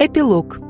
Эпилог.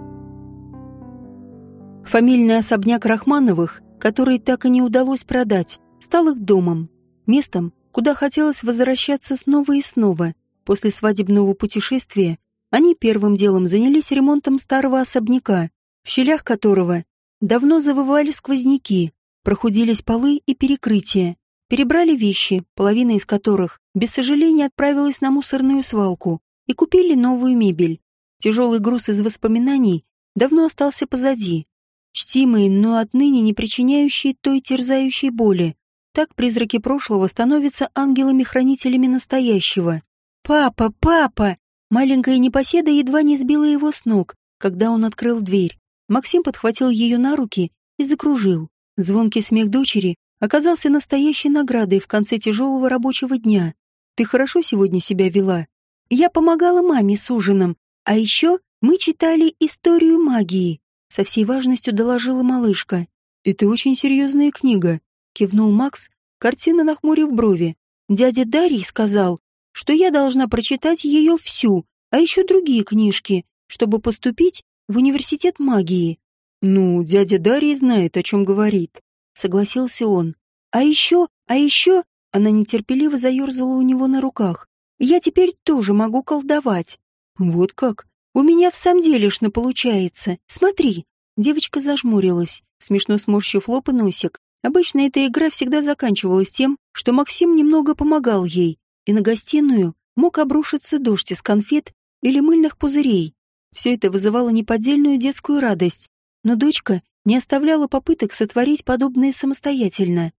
Фамильный особняк Рахмановых, который так и не удалось продать, стал их домом, местом, куда хотелось возвращаться снова и снова. После свадебного путешествия они первым делом занялись ремонтом старого особняка, в щелях которого давно завывали сквозняки, прохудились полы и перекрытия, перебрали вещи, половина из которых, без сожаления, отправилась на мусорную свалку, и купили новую мебель. Тяжелый груз из воспоминаний давно остался позади. Чтимые, но отныне не причиняющие той терзающей боли. Так призраки прошлого становятся ангелами-хранителями настоящего. «Папа, папа!» Маленькая непоседа едва не сбила его с ног, когда он открыл дверь. Максим подхватил ее на руки и закружил. Звонкий смех дочери оказался настоящей наградой в конце тяжелого рабочего дня. «Ты хорошо сегодня себя вела?» «Я помогала маме с ужином, а еще мы читали историю магии, со всей важностью доложила малышка. Это очень серьезная книга, кивнул Макс, картина нахмурив брови. Дядя Дарий сказал, что я должна прочитать ее всю, а еще другие книжки, чтобы поступить в университет магии. Ну, дядя Дарий знает, о чем говорит, согласился он. А еще, а еще, она нетерпеливо заерзала у него на руках. Я теперь тоже могу колдовать. Вот как? У меня в самом делешно получается. Смотри. Девочка зажмурилась, смешно сморщив лоб и носик. Обычно эта игра всегда заканчивалась тем, что Максим немного помогал ей, и на гостиную мог обрушиться дождь из конфет или мыльных пузырей. Все это вызывало неподдельную детскую радость, но дочка не оставляла попыток сотворить подобное самостоятельно.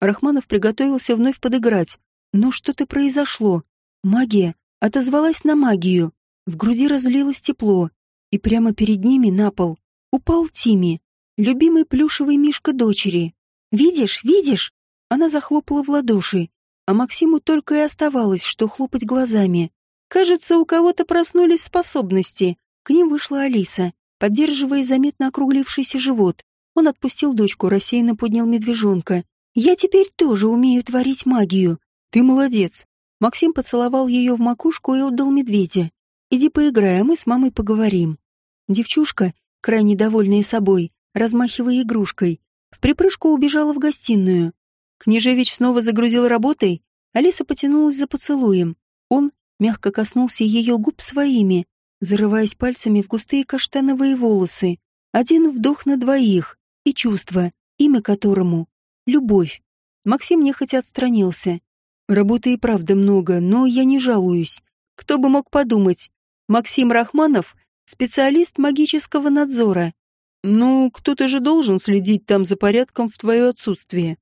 Рахманов приготовился вновь подыграть, но что-то произошло. Магия отозвалась на магию, в груди разлилось тепло, и прямо перед ними на пол упал Тими, любимый плюшевый мишка дочери. «Видишь, видишь?» Она захлопала в ладоши, а Максиму только и оставалось, что хлопать глазами. Кажется, у кого-то проснулись способности. К ним вышла Алиса, поддерживая заметно округлившийся живот. Он отпустил дочку, рассеянно поднял медвежонка. «Я теперь тоже умею творить магию. Ты молодец. Максим поцеловал ее в макушку и отдал медведя. «Иди поиграй, а мы с мамой поговорим». Девчушка, крайне довольная собой, размахивая игрушкой, в припрыжку убежала в гостиную. Княжевич снова загрузил работой, Алиса потянулась за поцелуем. Он мягко коснулся ее губ своими, зарываясь пальцами в густые каштановые волосы. Один вдох на двоих, и чувство, имя которому — любовь. Максим нехотя отстранился. Работы и правда много, но я не жалуюсь. Кто бы мог подумать? Максим Рахманов — специалист магического надзора. Ну, кто-то же должен следить там за порядком в твое отсутствие.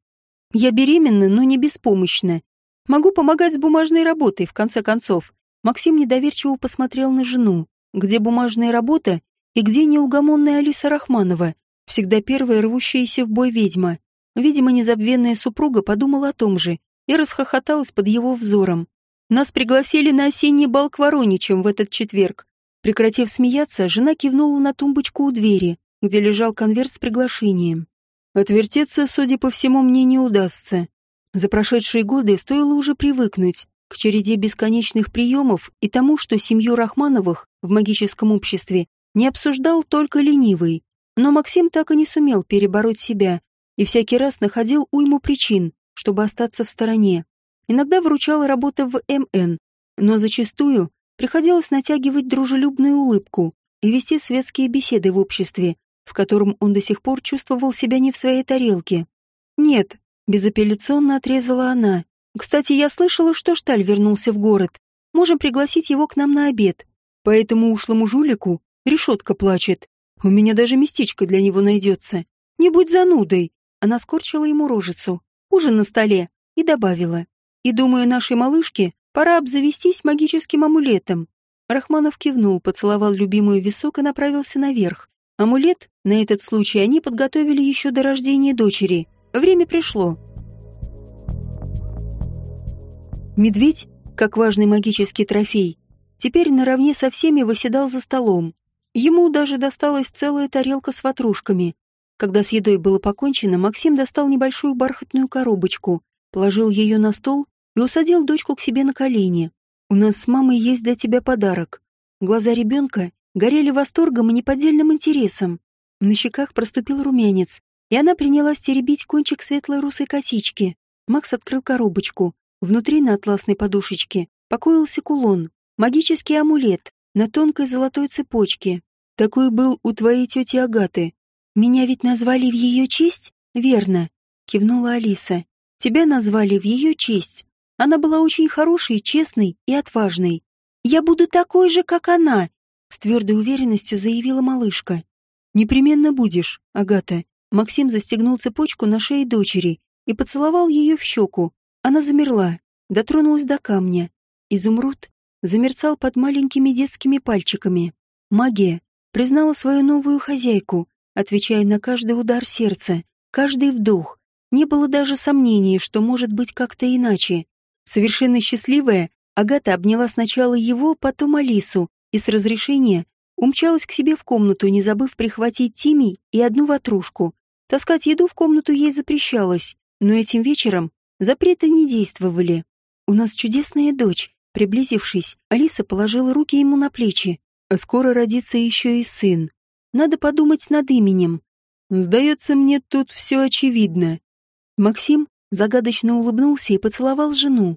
Я беременна, но не беспомощна. Могу помогать с бумажной работой, в конце концов. Максим недоверчиво посмотрел на жену. Где бумажная работа и где неугомонная Алиса Рахманова, всегда первая рвущаяся в бой ведьма. Видимо, незабвенная супруга подумала о том же и расхохоталась под его взором. Нас пригласили на осенний бал к Вороничам в этот четверг. Прекратив смеяться, жена кивнула на тумбочку у двери, где лежал конверт с приглашением. Отвертеться, судя по всему, мне не удастся. За прошедшие годы стоило уже привыкнуть к череде бесконечных приемов и тому, что семью Рахмановых в магическом обществе не обсуждал только ленивый. Но Максим так и не сумел перебороть себя и всякий раз находил уйму причин, чтобы остаться в стороне. Иногда выручала работа в МН, но зачастую приходилось натягивать дружелюбную улыбку и вести светские беседы в обществе, в котором он до сих пор чувствовал себя не в своей тарелке. «Нет», — безапелляционно отрезала она. «Кстати, я слышала, что Шталь вернулся в город. Можем пригласить его к нам на обед. По этому ушлому жулику решетка плачет. У меня даже местечко для него найдется. Не будь занудой». Она скорчила ему рожицу ужин на столе, и добавила. И думаю, нашей малышке пора обзавестись магическим амулетом. Рахманов кивнул, поцеловал любимую висок и направился наверх. Амулет, на этот случай, они подготовили еще до рождения дочери. Время пришло. Медведь, как важный магический трофей, теперь наравне со всеми выседал за столом. Ему даже досталась целая тарелка с ватрушками, когда с едой было покончено, Максим достал небольшую бархатную коробочку, положил ее на стол и усадил дочку к себе на колени. «У нас с мамой есть для тебя подарок». Глаза ребенка горели восторгом и неподдельным интересом. На щеках проступил румянец, и она принялась теребить кончик светлой русой косички. Макс открыл коробочку. Внутри на атласной подушечке покоился кулон, магический амулет на тонкой золотой цепочке. Такой был у твоей тети Агаты. Меня ведь назвали в ее честь? Верно, кивнула Алиса. Тебя назвали в ее честь. Она была очень хорошей, честной и отважной. Я буду такой же, как она, с твердой уверенностью заявила малышка. Непременно будешь, Агата. Максим застегнул цепочку на шее дочери и поцеловал ее в щеку. Она замерла, дотронулась до камня. Изумруд замерцал под маленькими детскими пальчиками. Магия признала свою новую хозяйку, отвечая на каждый удар сердца, каждый вдох. Не было даже сомнений, что может быть как-то иначе. Совершенно счастливая, Агата обняла сначала его, потом Алису и с разрешения умчалась к себе в комнату, не забыв прихватить Тими и одну ватрушку. Таскать еду в комнату ей запрещалось, но этим вечером запреты не действовали. «У нас чудесная дочь», приблизившись, Алиса положила руки ему на плечи. «А скоро родится еще и сын. Надо подумать над именем. Сдается мне тут все очевидно». Максим загадочно улыбнулся и поцеловал жену.